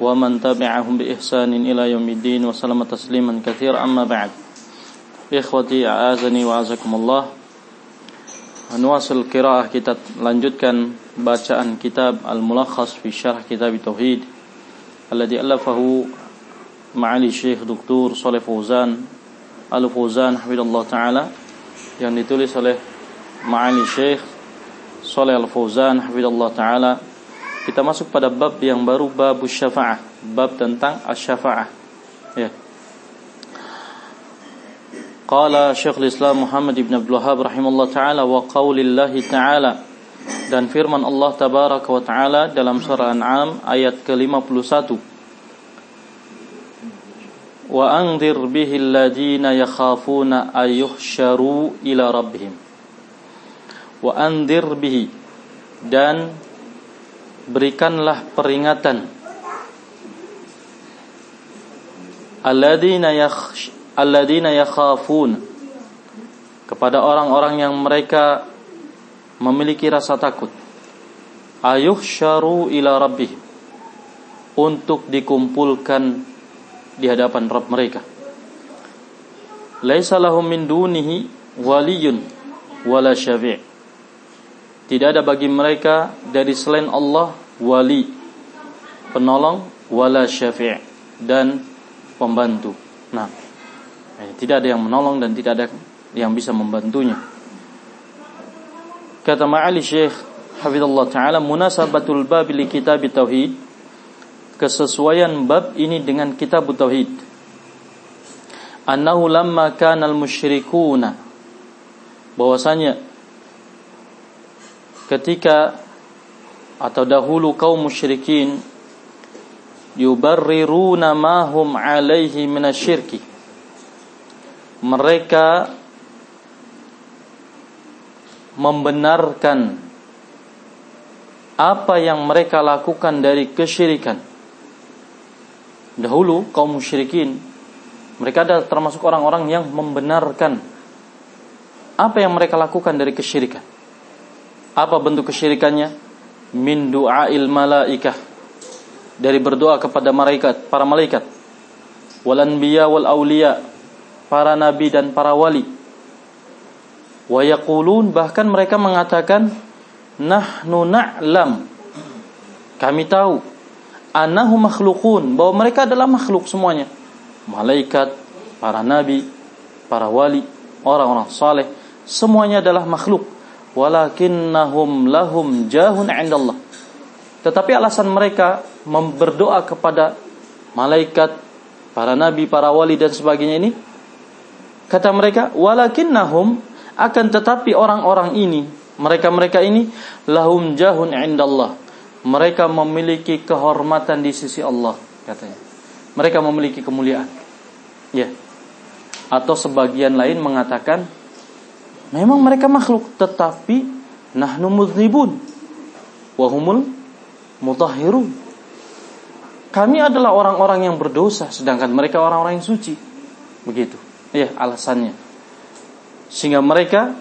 ومن تبعهم بإحسان إلى يوم الدين وسلم تسليما كثيرا أما بعد إخوتي أعزني وأعزكم الله Nuasul Qiraah kita lanjutkan bacaan kitab Al-Mulakhas fi Syarah Kitab Tauhid alladhi alafahu ma'ali Syekh Dr. Saleh Fauzan Al-Fauzan hafizallahu taala yang ditulis oleh ma'ali Syekh Saleh Al-Fauzan hafizallahu taala kita masuk pada bab yang baru bab syafa'ah, bab tentang asy-syafa'ah. Ya. Qala Syekhul Islam Muhammad Ibn Abdul Wahhab rahimahullah taala wa qaulillahi taala. Dan firman Allah tabaraka wa taala dalam surah An'am ayat ke-51. Wa anzir bihi alladhina yakhafuna ayyuhsyaru ila rabbihim. Wa anzir bihi. Dan berikanlah peringatan. Alladzina yakhsh alladzina yakhafun. Kepada orang-orang yang mereka memiliki rasa takut. Ayuh syaru ila rabbih. Untuk dikumpulkan di hadapan Rabb mereka. Laisa lahum min dunihi waliyun wala syafi' Tidak ada bagi mereka dari selain Allah wali, penolong, wala syafi' dan pembantu. Nah, eh, tidak ada yang menolong dan tidak ada yang bisa membantunya. Kata Ma'ali Syekh Hafizullah Ta'ala Munasabatul bab li kitab Tauhid Kesesuaian bab ini dengan kitab Tauhid Annahu lamma kana al-musyrikuna bahwasanya ketika atau dahulu kaum musyrikin yubarriruna ma hum alaihi minasyirki. Mereka membenarkan apa yang mereka lakukan dari kesyirikan. Dahulu kaum musyrikin mereka adalah termasuk orang-orang yang membenarkan apa yang mereka lakukan dari kesyirikan apa bentuk kesyirikannya? Min du'ail malaikah. Dari berdoa kepada malaikat, para malaikat. Wal anbiya wal para nabi dan para wali. Wa yaqulun bahkan mereka mengatakan nahnu na'lam. Kami tahu anahu makhlukun bahwa mereka adalah makhluk semuanya. Malaikat, para nabi, para wali, orang-orang saleh, semuanya adalah makhluk walakinnahum lahum jahun 'indallah. Tetapi alasan mereka berdoa kepada malaikat, para nabi, para wali dan sebagainya ini kata mereka walakinnahum akan tetapi orang-orang ini mereka-mereka ini lahum jahun 'indallah. Mereka memiliki kehormatan di sisi Allah katanya. Mereka memiliki kemuliaan. Ya. Atau sebagian lain mengatakan Memang mereka makhluk, tetapi nahnu mudznibun wa humul mutahhirun. Kami adalah orang-orang yang berdosa sedangkan mereka orang-orang yang suci. Begitu. Ya, alasannya. Sehingga mereka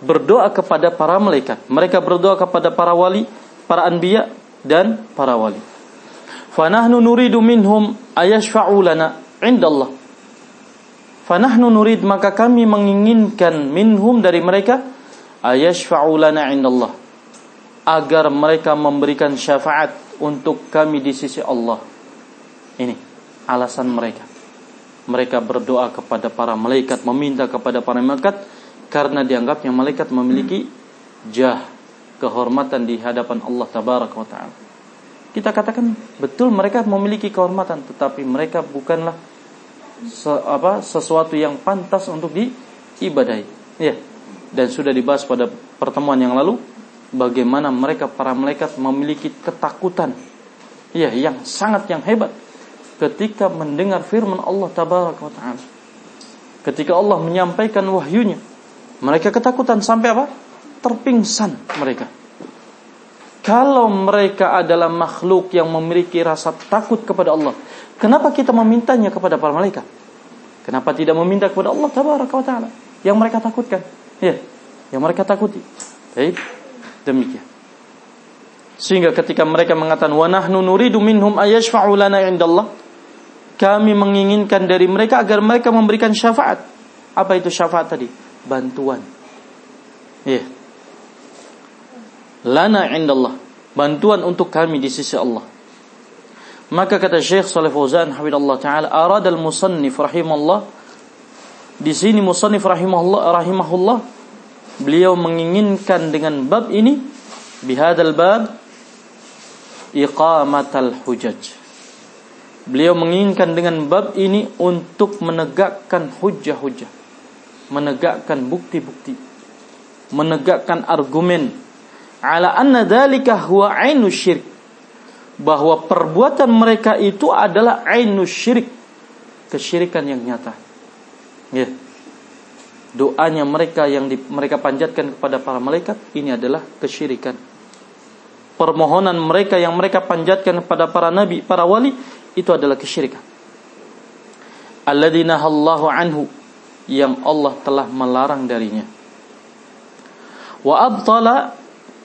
berdoa kepada para malaikat, mereka berdoa kepada para wali, para anbiya dan para wali. Fanahnu nuridu minhum ayashfa'u lana indallah Fanahnu nurid maka kami menginginkan minhum dari mereka ayashfa'u lana indallah agar mereka memberikan syafaat untuk kami di sisi Allah. Ini alasan mereka. Mereka berdoa kepada para malaikat, meminta kepada para malaikat karena dianggapnya malaikat memiliki jah, kehormatan di hadapan Allah tabaraka wa taala. Kita katakan betul mereka memiliki kehormatan tetapi mereka bukanlah se, apa sesuatu yang pantas untuk diibadahi. Ya. Dan sudah dibahas pada pertemuan yang lalu bagaimana mereka para malaikat memiliki ketakutan ya yang sangat yang hebat ketika mendengar firman Allah tabaraka wa taala. ketika Allah menyampaikan wahyunya mereka ketakutan sampai apa? Terpingsan mereka. Kalau mereka adalah makhluk yang memiliki rasa takut kepada Allah, kenapa kita memintanya kepada para malaikat? Kenapa tidak meminta kepada Allah tabaraka wa taala yang mereka takutkan? Ya, yang mereka takuti. Baik, demikian. Sehingga ketika mereka mengatakan wa nahnu nuridu minhum ayashfa'u lana indallah kami menginginkan dari mereka agar mereka memberikan syafaat. Apa itu syafaat tadi? Bantuan. Ya. Yeah. Lana indallah. Bantuan untuk kami di sisi Allah. Maka kata Syekh Saleh Fauzan hafizallahu taala arad al musannif rahimallah di sini musannif rahimahullah rahimahullah beliau menginginkan dengan bab ini bihadal bab iqamatal hujaj beliau menginginkan dengan bab ini untuk menegakkan hujah-hujah menegakkan bukti-bukti menegakkan argumen ala anna dzalika huwa ainu syirik. Bahwa perbuatan mereka itu adalah ainu syirik. Kesyirikan yang nyata. Ya. Doanya mereka yang di, mereka panjatkan kepada para malaikat ini adalah kesyirikan. Permohonan mereka yang mereka panjatkan kepada para nabi para wali itu adalah kesyirikan. Alladzina Allahu anhu yang Allah telah melarang darinya. Wa abtala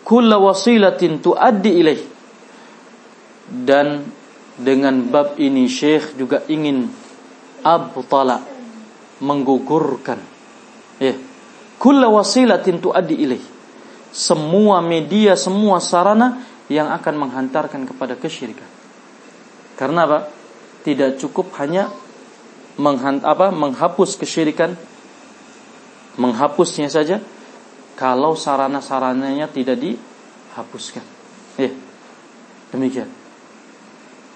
kulla wasilatin tuaddi ilaih. Dan dengan bab ini Syekh juga ingin abtala menggugurkan. Ya. Kulla wasilatin tuaddi ilaih. Semua media semua sarana yang akan menghantarkan kepada kesyirikan. Karena apa? Tidak cukup hanya menghapus kesyirikan menghapusnya saja kalau sarana-sarananya tidak dihapuskan. Ya. Demikian.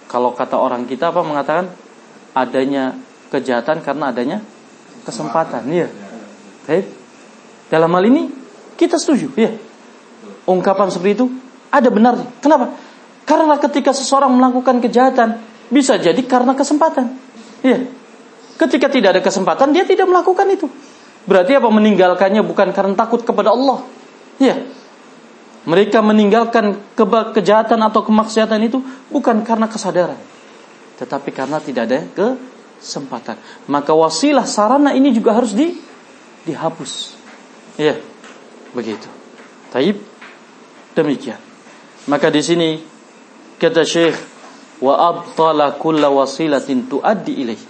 Kalau kata orang kita apa mengatakan adanya kejahatan karena adanya kesempatan, ya. Baik. Dalam hal ini kita setuju, ya. Ungkapan seperti itu ada benarnya. Kenapa? Karena ketika seseorang melakukan kejahatan bisa jadi karena kesempatan. Ya. Ketika tidak ada kesempatan dia tidak melakukan itu. Berarti apa meninggalkannya bukan karena takut kepada Allah. Ya. Mereka meninggalkan ke kejahatan atau kemaksiatan itu bukan karena kesadaran. Tetapi karena tidak ada kesempatan. Maka wasilah sarana ini juga harus di dihapus. Ya. Begitu. Taib. Demikian. Maka di sini kata Syekh wa abtala kulla wasilatin tuaddi ilaih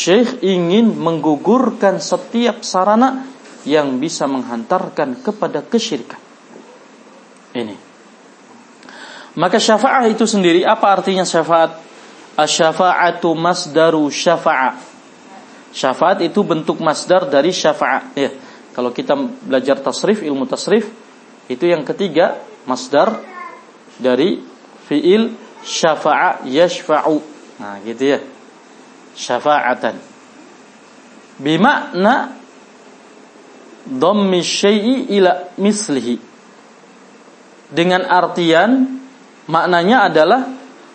Syekh ingin menggugurkan setiap sarana yang bisa menghantarkan kepada kesyirikan. Ini. Maka syafaat itu sendiri apa artinya syafaat? Asy-syafa'atu masdaru syafa'a. Syafaat itu bentuk masdar dari syafaat. Ya. Kalau kita belajar tasrif, ilmu tasrif, itu yang ketiga masdar dari fiil syafa'a yashfa'u. Nah, gitu ya syafa'atan. Bimakna dhammi syai'i ila mislihi. Dengan artian maknanya adalah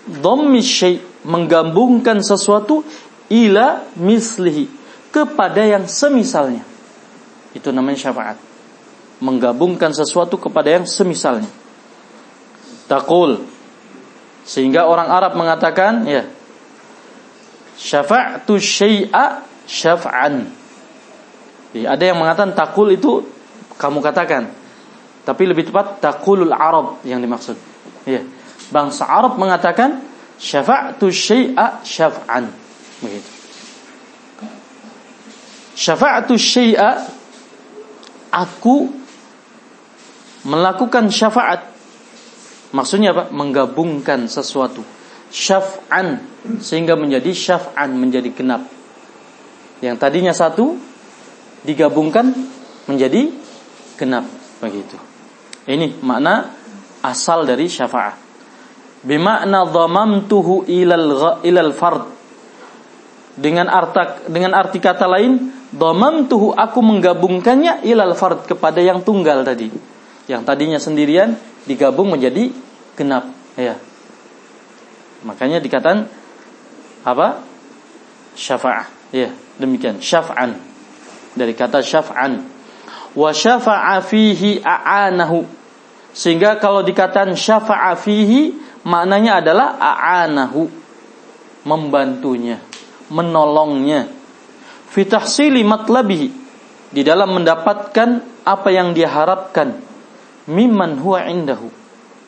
dhammi syai' menggabungkan sesuatu ila mislihi kepada yang semisalnya. Itu namanya syafaat. Menggabungkan sesuatu kepada yang semisalnya. Takul sehingga orang Arab mengatakan ya syafa'tu syai'a syaf'an. ada yang mengatakan takul itu kamu katakan. Tapi lebih tepat takulul Arab yang dimaksud. Ya. Bangsa Arab mengatakan syafa'tu syai'a syaf'an. Begitu. Syafa'tu syai'a aku melakukan syafaat. Maksudnya apa? Menggabungkan sesuatu syaf'an sehingga menjadi syaf'an menjadi genap. Yang tadinya satu digabungkan menjadi genap begitu. Ini makna asal dari syafa'ah. Bimakna dhamamtuhu ilal ilal fard. Dengan arti dengan arti kata lain, dhamamtuhu aku menggabungkannya ilal fard kepada yang tunggal tadi. Yang tadinya sendirian digabung menjadi genap, ya. Makanya dikatakan apa? Syafa'ah. Ya, demikian syaf'an. Dari kata syaf'an. Wa syafa'a fihi a'anahu. Sehingga kalau dikatakan syafa'a fihi maknanya adalah a'anahu. Membantunya, menolongnya. Fitahsili matlabihi. Di dalam mendapatkan apa yang dia harapkan. Mimman huwa indahu.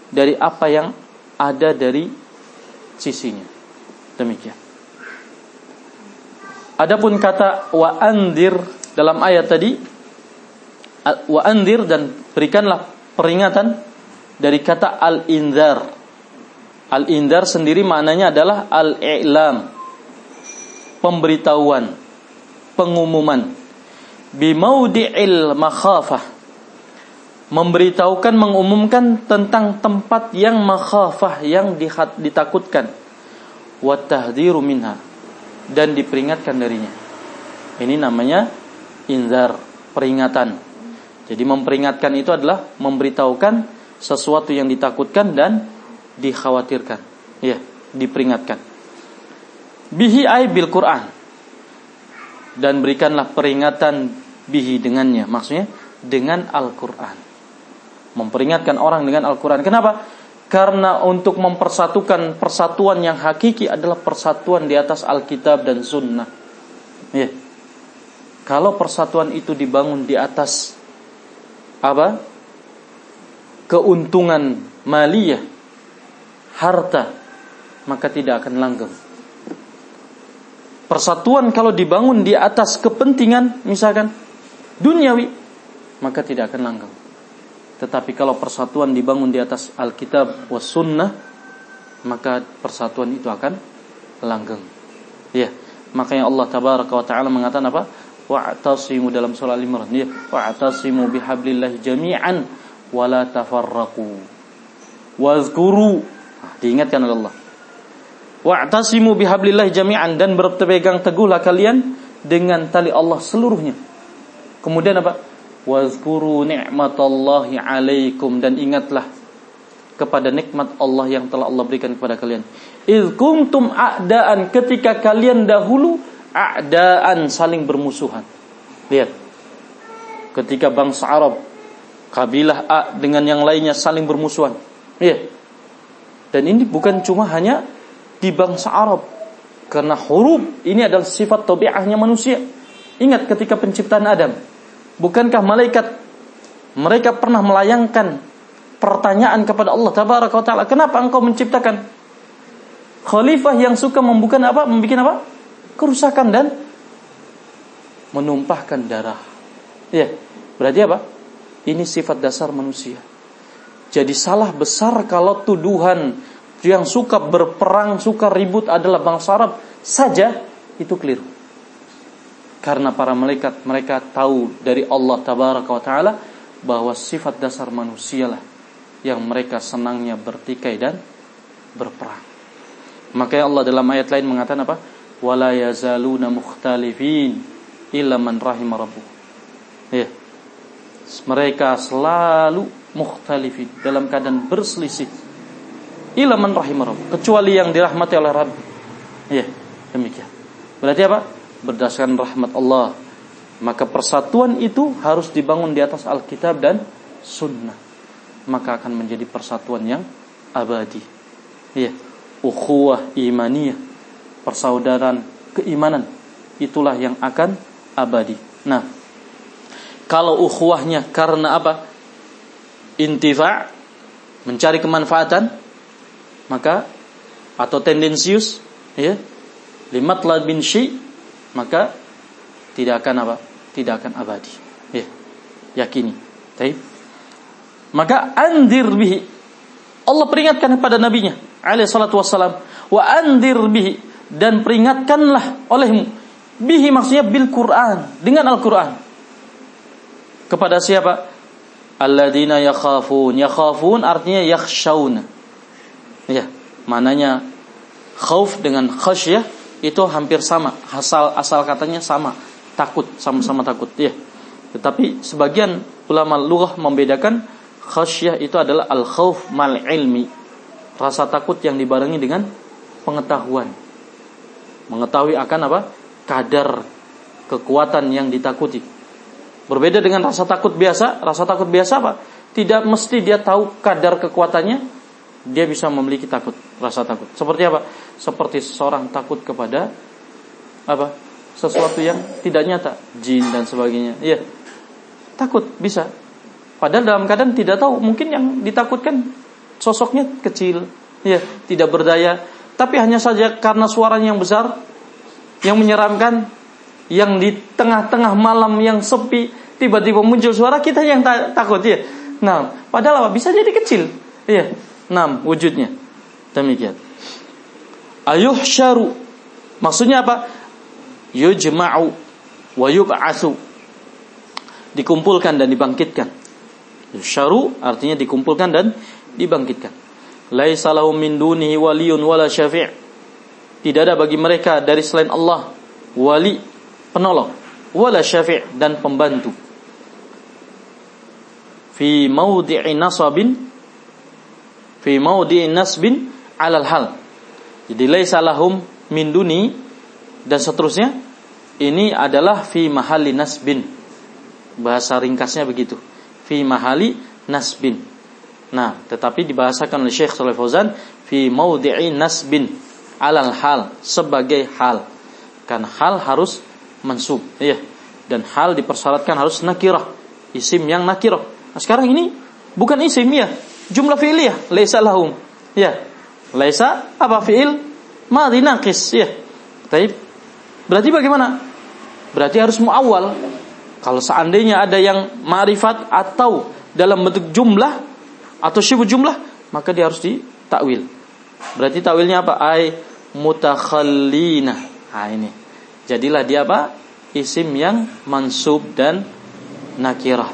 Dari apa yang ada dari sisinya. Demikian. Adapun kata wa andir dalam ayat tadi wa andir dan berikanlah peringatan dari kata al-inzar. Al-inzar sendiri maknanya adalah al-i'lam. Pemberitahuan, pengumuman. Bimaudi'il makhafah. Memberitahukan, mengumumkan tentang tempat yang makhafah, yang ditakutkan. Wa tahdhiru minha dan diperingatkan darinya. Ini namanya inzar, peringatan. Jadi memperingatkan itu adalah memberitahukan sesuatu yang ditakutkan dan dikhawatirkan. Ya, diperingatkan. Bihi ay bil Quran. Dan berikanlah peringatan bihi dengannya. Maksudnya dengan Al-Quran. Memperingatkan orang dengan Al-Quran. Kenapa? Karena untuk mempersatukan persatuan yang hakiki adalah persatuan di atas Alkitab dan Sunnah. Ya. Kalau persatuan itu dibangun di atas apa? Keuntungan maliyah, harta, maka tidak akan langgeng. Persatuan kalau dibangun di atas kepentingan, misalkan duniawi, maka tidak akan langgeng. Tetapi kalau persatuan dibangun di atas Alkitab was sunnah, maka persatuan itu akan langgeng. Ya, makanya Allah tabaraka wa taala mengatakan apa? Wa'tasimu dalam surah Al-Imran, ya, wa'tasimu bihablillah jami'an wa la tafarraqu. Wazkuru, nah, diingatkan oleh Allah. Wa'tasimu bihablillah jami'an dan berpegang teguhlah kalian dengan tali Allah seluruhnya. Kemudian apa? Wazkuru ni'matallahi alaikum dan ingatlah kepada nikmat Allah yang telah Allah berikan kepada kalian. Iz kuntum a'daan ketika kalian dahulu a'daan saling bermusuhan. Lihat. Ketika bangsa Arab kabilah A dengan yang lainnya saling bermusuhan. Iya. Dan ini bukan cuma hanya di bangsa Arab. Karena huruf ini adalah sifat tabiahnya manusia. Ingat ketika penciptaan Adam Bukankah malaikat mereka pernah melayangkan pertanyaan kepada Allah tabaraka taala, kenapa engkau menciptakan khalifah yang suka membuka apa? Membikin apa? kerusakan dan menumpahkan darah. Ya, berarti apa? Ini sifat dasar manusia. Jadi salah besar kalau tuduhan yang suka berperang, suka ribut adalah bangsa Arab saja itu keliru. Karena para malaikat mereka tahu dari Allah tabaraka wa taala bahwa sifat dasar manusialah yang mereka senangnya bertikai dan berperang. Makanya Allah dalam ayat lain mengatakan apa? Wala yazaluna mukhtalifin illa man rahim rabbuh. Ya. Mereka selalu mukhtalifin dalam keadaan berselisih. Illa man rahim rabbuh, kecuali yang dirahmati oleh Rabb. Ya, demikian. Berarti apa? Berdasarkan rahmat Allah. Maka persatuan itu harus dibangun di atas Alkitab dan Sunnah. Maka akan menjadi persatuan yang abadi. Ya, ukhuwah imaniyah, persaudaraan keimanan itulah yang akan abadi. Nah, kalau ukhuwahnya karena apa? Intifa, mencari kemanfaatan, maka atau tendensius, ya, limat bin syai maka tidak akan apa? Tidak akan abadi. Ya. Yakini. Baik. Maka andir bihi. Allah peringatkan kepada nabinya alaihi salatu wassalam, wa andir bihi dan peringatkanlah olehmu bihi maksudnya bil Quran dengan Al-Quran kepada siapa alladzina yakhafun yakhafun artinya yakhshawna ya mananya khauf dengan khasyah itu hampir sama asal asal katanya sama takut sama-sama takut ya tetapi sebagian ulama lughah membedakan khasyah itu adalah al khauf mal ilmi rasa takut yang dibarengi dengan pengetahuan mengetahui akan apa kadar kekuatan yang ditakuti. Berbeda dengan rasa takut biasa, rasa takut biasa apa? Tidak mesti dia tahu kadar kekuatannya, dia bisa memiliki takut, rasa takut. Seperti apa? Seperti seseorang takut kepada apa? Sesuatu yang tidak nyata, jin dan sebagainya. Iya. Takut bisa. Padahal dalam keadaan tidak tahu, mungkin yang ditakutkan sosoknya kecil, ya, tidak berdaya, tapi hanya saja karena suaranya yang besar, yang menyeramkan, yang di tengah-tengah malam yang sepi, tiba-tiba muncul suara kita yang ta takut ya. Nah, padahal apa? Bisa jadi kecil. Iya. Nah, wujudnya. Demikian. Ayuh syaru. Maksudnya apa? Yujma'u wa yub'atsu. Dikumpulkan dan dibangkitkan. Syaru artinya dikumpulkan dan dibangkitkan. Laisa lahum min dunihi waliyun wala syafi'. Tidak ada bagi mereka dari selain Allah wali penolong wala syafi' dan pembantu. Fi maudhi'i nasabin fi maudhi'i nasbin alal hal. Jadi laisa lahum min duni dan seterusnya ini adalah fi mahali nasbin. Bahasa ringkasnya begitu. Fi mahali nasbin Nah, tetapi dibahasakan oleh Syekh Saleh Fauzan fi maudhi'i nasbin alal hal sebagai hal. Kan hal harus mansub, ya. Dan hal dipersyaratkan harus nakirah, isim yang nakirah. Nah, sekarang ini bukan isim ya, jumlah fi'liyah, laisa lahum. Ya. Laisa apa fi'il madhi naqis, ya. Baik. Berarti bagaimana? Berarti harus muawwal. Kalau seandainya ada yang ma'rifat atau dalam bentuk jumlah atau syibu jumlah maka dia harus ditakwil. Berarti takwilnya apa? Ai mutakhallina. Nah ini. Jadilah dia apa? Isim yang mansub dan nakirah.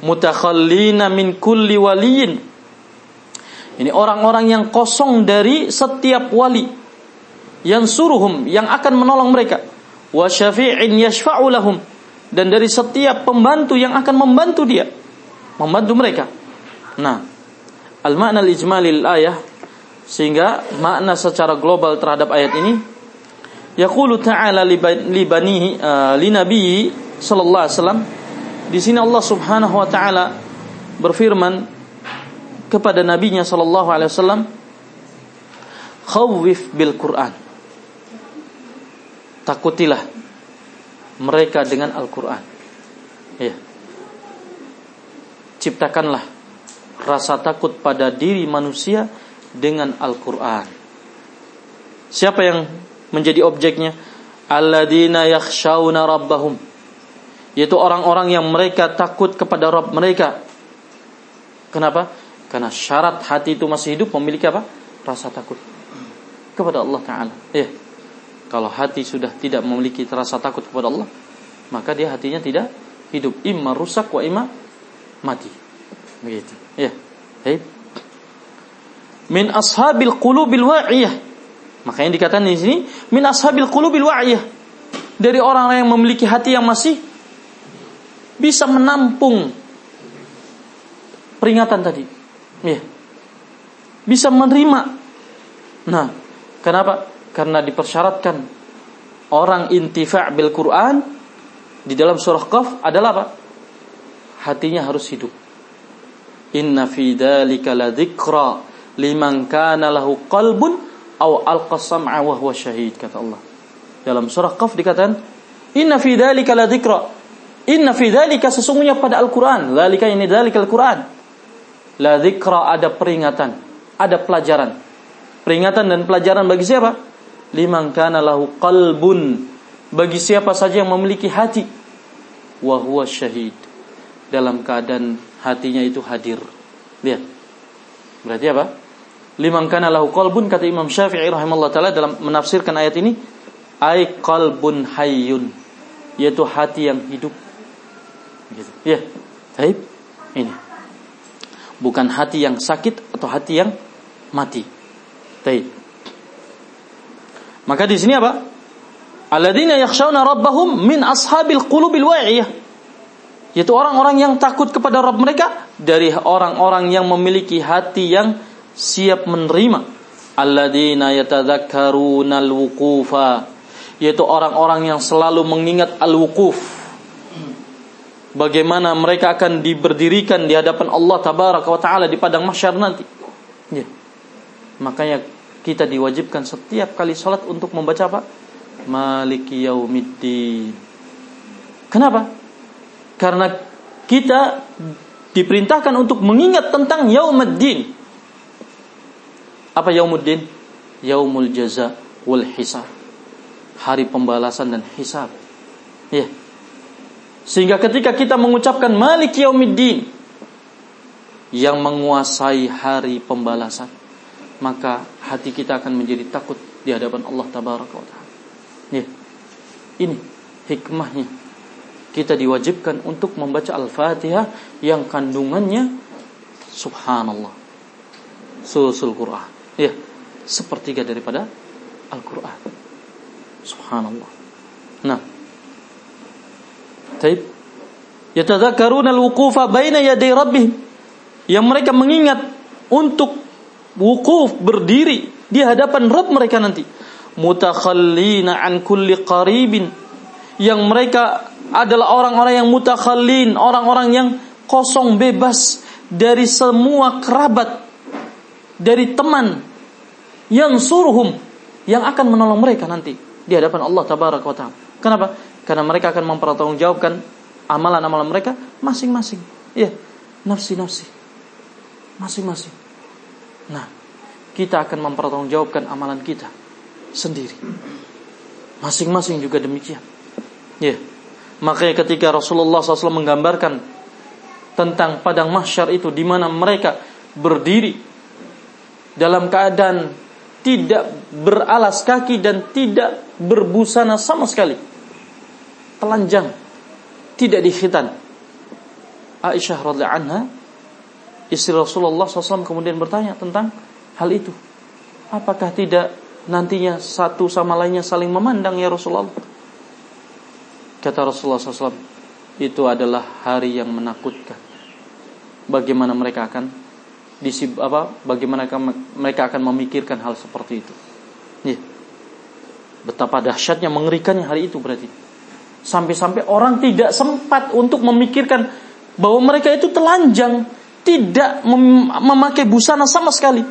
Mutakhallina min kulli waliyin. Ini orang-orang yang kosong dari setiap wali. Yang suruhum, yang akan menolong mereka. Wa syafi'in yashfa'u lahum. Dan dari setiap pembantu yang akan membantu dia. Membantu mereka Nah, al-makna al-ijmali ayah sehingga makna secara global terhadap ayat ini yaqulu ta'ala li banihi uh, li nabi sallallahu alaihi wasallam di sini Allah Subhanahu wa taala berfirman kepada nabinya sallallahu alaihi wasallam khawwif bil Quran takutilah mereka dengan Al-Quran ya ciptakanlah rasa takut pada diri manusia dengan Al-Quran. Siapa yang menjadi objeknya? Alladzina yakhshawna rabbahum. Yaitu orang-orang yang mereka takut kepada Rabb mereka. Kenapa? Karena syarat hati itu masih hidup memiliki apa? Rasa takut kepada Allah Ta'ala. Ya. Kalau hati sudah tidak memiliki rasa takut kepada Allah, maka dia hatinya tidak hidup. Imma rusak wa imma mati. Begitu. Ya. Baik. Min ashabil qulubil wa'iyah. Makanya dikatakan di sini min ashabil qulubil wa'iyah. Dari orang-orang yang memiliki hati yang masih bisa menampung peringatan tadi. Ya. Bisa menerima. Nah, kenapa? Karena dipersyaratkan orang intifa' bil Quran di dalam surah Qaf adalah apa? Hatinya harus hidup. Inna fi dzalika ladzikra liman kana lahu qalbun aw alqa sam'a wa huwa syahid kata Allah. Dalam surah Qaf dikatakan Inna fi dzalika ladzikra. Inna fi dzalika sesungguhnya pada Al-Qur'an, dzalika ini dzalika Al-Qur'an. La dzikra ada peringatan, ada pelajaran. Peringatan dan pelajaran bagi siapa? Liman kana lahu qalbun. Bagi siapa saja yang memiliki hati. Wa huwa syahid. Dalam keadaan hatinya itu hadir. Lihat. Berarti apa? Liman kana lahu qalbun kata Imam Syafi'i rahimahullah taala dalam menafsirkan ayat ini ai qalbun hayyun yaitu hati yang hidup. Gitu. Ya. Baik. Ini. Bukan hati yang sakit atau hati yang mati. Baik. Maka di sini apa? Alladzina yakhshawna rabbahum min ashabil qulubil wa'iyah yaitu orang-orang yang takut kepada Rabb mereka dari orang-orang yang memiliki hati yang siap menerima alladzina yatadzakkaruna alwuqufa yaitu orang-orang yang selalu mengingat al-wukuf bagaimana mereka akan diberdirikan di hadapan Allah tabaraka wa taala di padang mahsyar nanti. Ya. makanya kita diwajibkan setiap kali salat untuk membaca apa? Maliki yaumiddin. Kenapa? Karena kita diperintahkan untuk mengingat tentang yaumuddin apa yaumuddin yaumul jaza wal hisab. Hari pembalasan dan hisab. Ya. Sehingga ketika kita mengucapkan Malik Yaumiddin yang menguasai hari pembalasan, maka hati kita akan menjadi takut di hadapan Allah tabaraka wa taala. Ya. Ini hikmahnya. Kita diwajibkan untuk membaca Al-Fatihah yang kandungannya subhanallah. Susul Quran. Ya, sepertiga daripada Al-Quran. Subhanallah. Nah. Taib. Yatadzakaruna al-wuqufa baina yaday rabbihim. Yang mereka mengingat untuk wukuf berdiri di hadapan Rabb mereka nanti. Mutakhallina an kulli qaribin. Yang mereka adalah orang-orang yang mutakhallin, orang-orang yang kosong bebas dari semua kerabat, dari teman yang suruhum yang akan menolong mereka nanti di hadapan Allah tabaraka wa taala. Kenapa? Karena mereka akan mempertanggungjawabkan amalan-amalan mereka masing-masing. Ya, nafsi-nafsi. Masing-masing. Nah, kita akan mempertanggungjawabkan amalan kita sendiri. Masing-masing juga demikian. Ya. Makanya ketika Rasulullah SAW menggambarkan tentang padang mahsyar itu di mana mereka berdiri dalam keadaan tidak beralas kaki dan tidak berbusana sama sekali. Telanjang, tidak dikhitan. Aisyah radhiyallahu anha istri Rasulullah SAW kemudian bertanya tentang hal itu. Apakah tidak nantinya satu sama lainnya saling memandang ya Rasulullah? Kata Rasulullah SAW, itu adalah hari yang menakutkan. Bagaimana mereka akan disib apa bagaimana mereka akan memikirkan hal seperti itu. Ya. Betapa dahsyatnya mengerikannya hari itu berarti. Sampai-sampai orang tidak sempat untuk memikirkan bahwa mereka itu telanjang, tidak mem memakai busana sama sekali.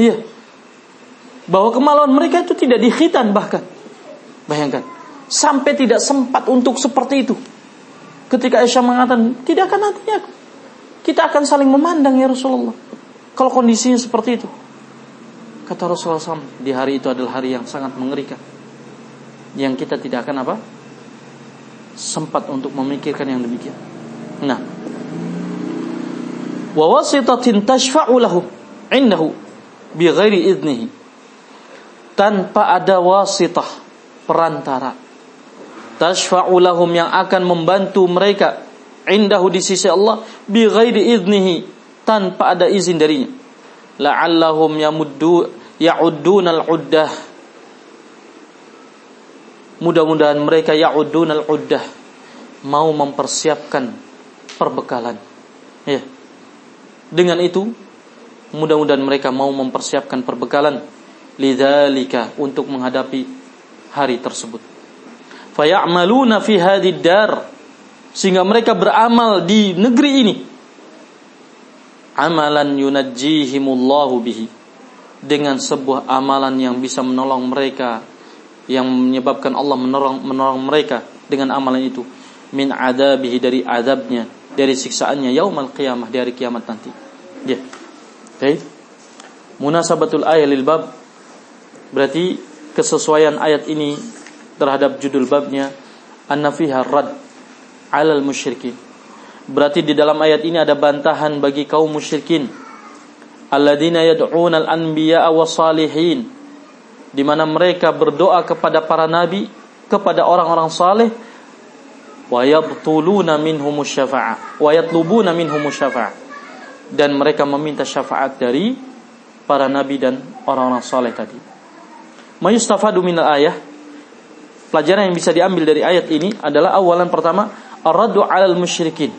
Iya. Bahwa kemaluan mereka itu tidak dikhitan bahkan. Bayangkan. Sampai tidak sempat untuk seperti itu. Ketika Aisyah mengatakan, tidak akan nantinya kita akan saling memandang ya Rasulullah. Kalau kondisinya seperti itu. Kata Rasulullah SAW, di hari itu adalah hari yang sangat mengerikan. Yang kita tidak akan apa? Sempat untuk memikirkan yang demikian. Nah. Wa wasitatin tashfa'u indahu bi ghairi idnihi. Tanpa ada wasitah perantara. Tashfa'u lahum yang akan membantu mereka indahu di sisi Allah bi ghairi idnihi tanpa ada izin darinya. La'allahum yamuddu ya'uddun al-uddah. Mudah-mudahan mereka ya'uddun al-uddah mau mempersiapkan perbekalan. Ya. Dengan itu mudah-mudahan mereka mau mempersiapkan perbekalan lidzalika untuk menghadapi hari tersebut. Faya'maluna fi hadid dar sehingga mereka beramal di negeri ini amalan yunajjihimullahu bihi dengan sebuah amalan yang bisa menolong mereka yang menyebabkan Allah menolong menolong mereka dengan amalan itu min adabihi dari adabnya dari siksaannya yaumal qiyamah di hari kiamat nanti ya okay. munasabatul ayat lil bab berarti kesesuaian ayat ini terhadap judul babnya anna fiha rad alal musyrikin Berarti di dalam ayat ini ada bantahan bagi kaum musyrikin. Alladzina yad'una al-anbiya'a was-salihin. Di mana mereka berdoa kepada para nabi, kepada orang-orang saleh wa yabtuluna minhum syafa'ah wa yatlubuna minhum syafa'ah. Dan mereka meminta syafaat dari para nabi dan orang-orang saleh tadi. Mayustafadu minal ayah Pelajaran yang bisa diambil dari ayat ini adalah awalan pertama ar-raddu 'alal musyrikin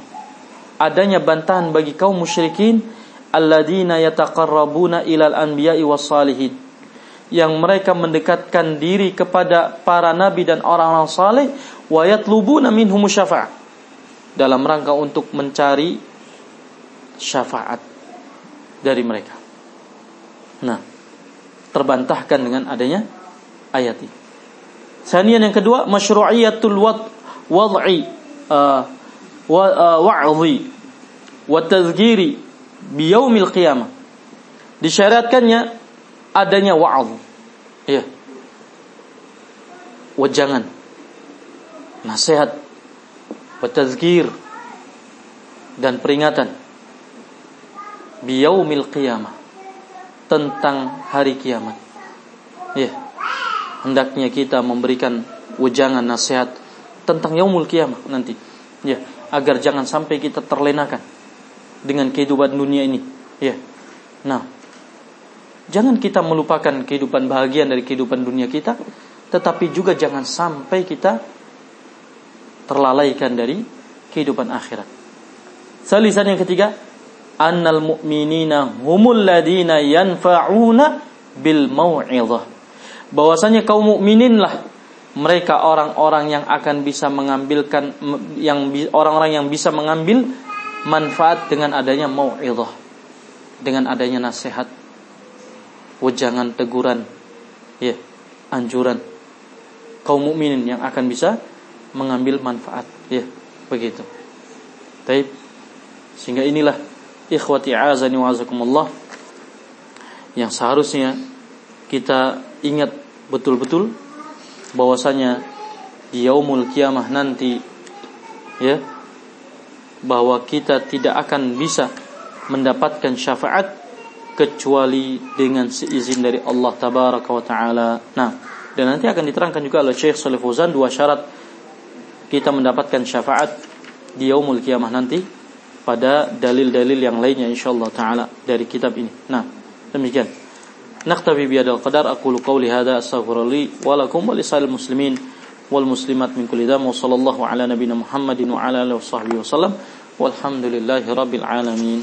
adanya bantahan bagi kaum musyrikin alladzina yataqarrabuna ilal anbiya'i was salihin yang mereka mendekatkan diri kepada para nabi dan orang-orang saleh wa yatlubuna minhum syafa'a dalam rangka untuk mencari syafaat dari mereka. Nah, terbantahkan dengan adanya ayat ini. Sanian yang kedua, masyru'iyatul wad wad'i uh, uh wa'dhi wa tazkiri biyaumil qiyamah. Disyariatkannya adanya wa'ad. Ya. Wajangan. Nasihat. Watazkir. Dan peringatan. Biyaumil qiyamah. Tentang hari kiamat. Ya. Hendaknya kita memberikan wajangan nasihat tentang yaumul kiamat nanti. Ya, agar jangan sampai kita terlenakan dengan kehidupan dunia ini. Ya. Nah, Jangan kita melupakan kehidupan bahagia dari kehidupan dunia kita, tetapi juga jangan sampai kita terlalaikan dari kehidupan akhirat. Salisan yang ketiga, annal mu'minina humul ladina yanfa'una bil mau'izah. Bahwasanya kaum mukmininlah mereka orang-orang yang akan bisa mengambilkan yang orang-orang yang bisa mengambil manfaat dengan adanya mau'izah. Dengan adanya nasihat wejangan teguran. Ya anjuran. Kaum mukminin yang akan bisa mengambil manfaat. Ya begitu. Taib. Sehingga inilah ikhwati azani wa azakumullah yang seharusnya kita ingat betul-betul bahwasanya di yaumul kiamah nanti ya bahwa kita tidak akan bisa mendapatkan syafaat kecuali dengan seizin dari Allah tabaraka wa taala. Nah, dan nanti akan diterangkan juga oleh Syekh Saleh Fauzan dua syarat kita mendapatkan syafaat di yaumul kiamah nanti pada dalil-dalil yang lainnya insyaallah taala dari kitab ini. Nah, demikian. Naktabi bi hadal qadar aqulu qawli hadza astaghfirullah wa lakum wa lisal muslimin wal muslimat min kulli dam wa sallallahu ala nabiyyina Muhammadin wa ala alihi wa sahbihi wasallam walhamdulillahi rabbil alamin.